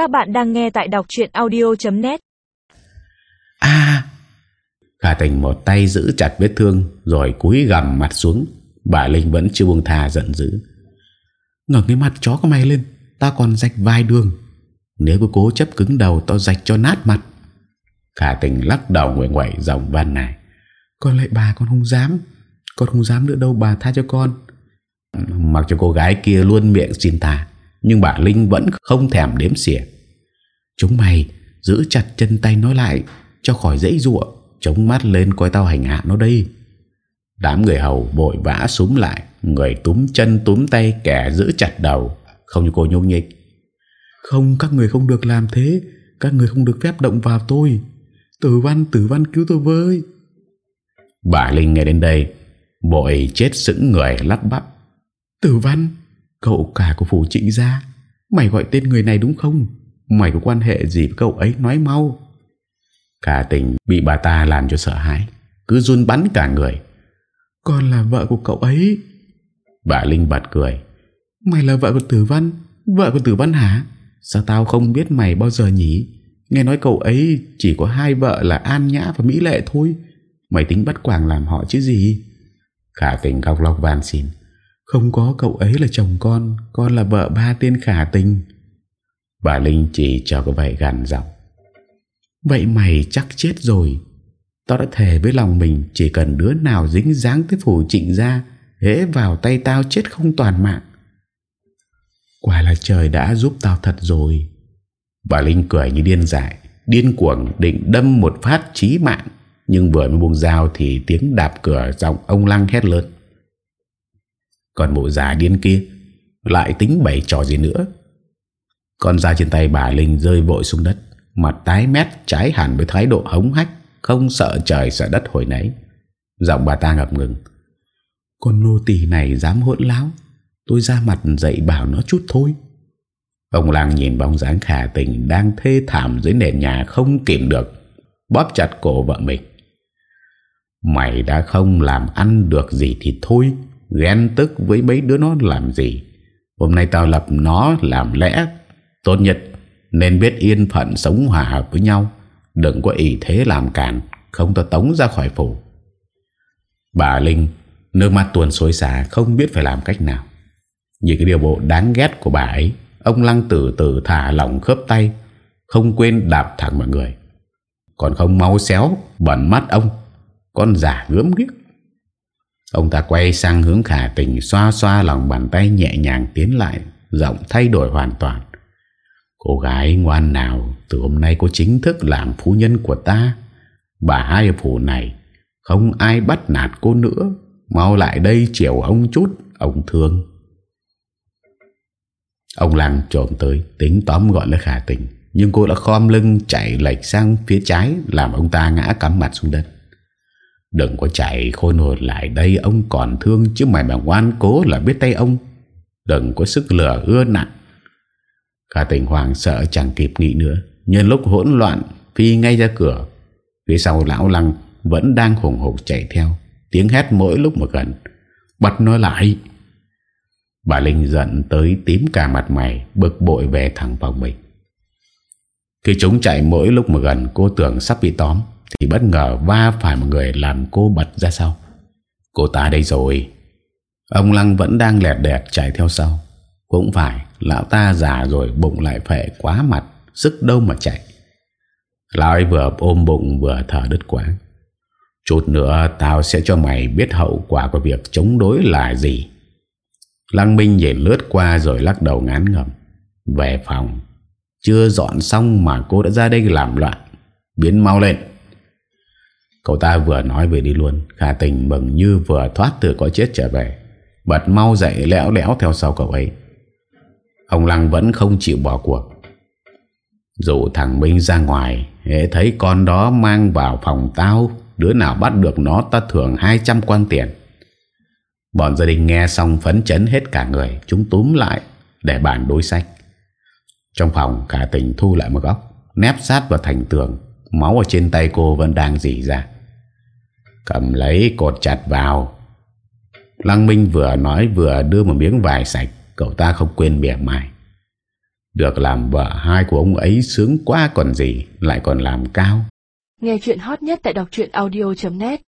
Các bạn đang nghe tại đọc chuyện audio.net À Khả tình một tay giữ chặt vết thương, Rồi cúi gằm mặt xuống. Bà Linh vẫn chưa buông thà giận dữ. Ngẩng cái mặt, chó của mày lên, Ta còn rạch vai đường. Nếu cứ cố chấp cứng đầu, Tao rạch cho nát mặt. Khả tình lắc đầu nguyện quẩy dòng van này Con lại bà con không dám. Con không dám nữa đâu, bà tha cho con. Mặc cho cô gái kia luôn miệng xin tha. Nhưng bà Linh vẫn không thèm đếm xỉa. Chúng mày giữ chặt chân tay nó lại Cho khỏi dãy ruộng Chống mắt lên coi tao hành hạ nó đây. Đám người hầu vội vã súng lại Người túm chân túm tay Kẻ giữ chặt đầu. Không như cô nhúc nhích Không các người không được làm thế. Các người không được phép động vào tôi. Tử văn tử văn cứu tôi với. Bà Linh nghe đến đây Bội chết sững người lắp bắp. Tử văn Cậu cả của phủ trịnh gia. Mày gọi tên người này đúng không? Mày có quan hệ gì với cậu ấy, nói mau. Cả tình bị bà ta làm cho sợ hãi, Cứ run bắn cả người. Con là vợ của cậu ấy. Bà Linh bật cười. Mày là vợ của Tử Văn, Vợ của Tử Văn hả? Sao tao không biết mày bao giờ nhỉ? Nghe nói cậu ấy chỉ có hai vợ là An Nhã và Mỹ Lệ thôi. Mày tính bắt quàng làm họ chứ gì? Khả tình góc lóc van xin. Không có cậu ấy là chồng con Con là vợ ba tiên khả tình. Bà Linh chỉ cho cái vậy gằn giọng. Vậy mày chắc chết rồi. Tao đã thề với lòng mình, Chỉ cần đứa nào dính dáng tới phủ trịnh ra Hễ vào tay tao chết không toàn mạng. Quả là trời đã giúp tao thật rồi. Bà Linh cười như điên dại, Điên cuồng định đâm một phát chí mạng, Nhưng vừa mới buông dao Thì tiếng đạp cửa giọng ông Lăng hét lớn. Còn bộ già điên kia, Lại tính bày trò gì nữa? Con dao trên tay bà Linh rơi vội xuống đất, Mặt tái mét, trái hẳn với thái độ hống hách, Không sợ trời sợ đất hồi nãy. Giọng bà ta ngập ngừng. Con nô tỳ này dám hỗn láo, Tôi ra mặt dậy bảo nó chút thôi. Ông Lang nhìn bóng dáng khả tình Đang thê thảm dưới nền nhà không kìm được, Bóp chặt cổ vợ mình. Mày đã không làm ăn được gì thì thôi Ghen tức với mấy đứa nó làm gì? Hôm nay tao lập nó làm lẽ Tốt nhất Nên biết yên phận sống hòa hợp với nhau. Đừng có ý thế làm cản Không tao tống ra khỏi phủ. Bà Linh, Nước mắt tuôn xối xả, Không biết phải làm cách nào. Nhìn cái điều bộ đáng ghét của bà ấy, Ông Lăng từ từ thả lỏng khớp tay, Không quên đạp thẳng mọi người. Còn không mau xéo, Bẩn mắt ông, Con giả gớm ghiếc. Ông ta quay sang hướng khả tình, Xoa xoa lòng bàn tay nhẹ nhàng tiến lại, Giọng thay đổi hoàn toàn. Cô gái ngoan nào, Từ hôm nay cô chính thức làm phu nhân của ta. Bà hai phủ này, Không ai bắt nạt cô nữa. Mau lại đây chiều ông chút, Ông thương. Ông làng trộm tới, Tính tóm gọi là khả tình. Nhưng cô đã khom lưng chạy lệch sang phía trái, Làm ông ta ngã cắm mặt xuống đất. Đừng có chạy khôi nổi lại đây, Ông còn thương. Chứ mày mà ngoan cố là biết tay ông. Đừng có sức lửa ưa nặng Khả tình hoàng sợ chẳng kịp nghĩ nữa. Nhân lúc hỗn loạn, Phi ngay ra cửa. Phía sau lão lăng vẫn đang hùng hục chạy theo. Tiếng hét mỗi lúc một gần. Bắt nó lại. Bà Linh giận tới tím cả mặt mày, Bực bội về thẳng phòng mình Khi chúng chạy mỗi lúc một gần, Cô tưởng sắp bị tóm. Thì bất ngờ va phải một người làm cô bật ra sau. Cô ta đây rồi. Ông Lăng vẫn đang lẹt đẹt chạy theo sau. Cũng phải, Lão ta già rồi, bụng lại phệ quá mặt, Sức đâu mà chạy. Lão ấy vừa ôm bụng vừa thở đứt quá. Chút nữa tao sẽ cho mày biết hậu quả của việc chống đối là gì. Lăng Minh nhìn lướt qua rồi lắc đầu ngán ngầm Về phòng. Chưa dọn xong mà cô đã ra đây làm loạn. Biến mau lên. Cậu ta vừa nói về đi luôn. Khả tình mừng như vừa thoát từ có chết trở về. Bật mau dậy lẽo đẽo theo sau cậu ấy. Ông Lăng vẫn không chịu bỏ cuộc. Dù thằng Minh ra ngoài Hế thấy con đó mang vào phòng tao, Đứa nào bắt được nó ta thưởng 200 quan tiền. Bọn gia đình nghe xong phấn chấn hết cả người, Chúng túm lại để bàn đối sách. Trong phòng cả tình thu lại một góc, Nép sát vào thành tường. Máu ở trên tay cô vẫn đang dỉ ra. Cầm lấy cột chặt vào. Lăng Minh vừa nói vừa đưa một miếng vải sạch, Cậu ta không quên bẻ mai Được làm vợ hai của ông ấy sướng quá còn gì, Lại còn làm cao. Nghe chuyện hot nhất tại đọc audio.net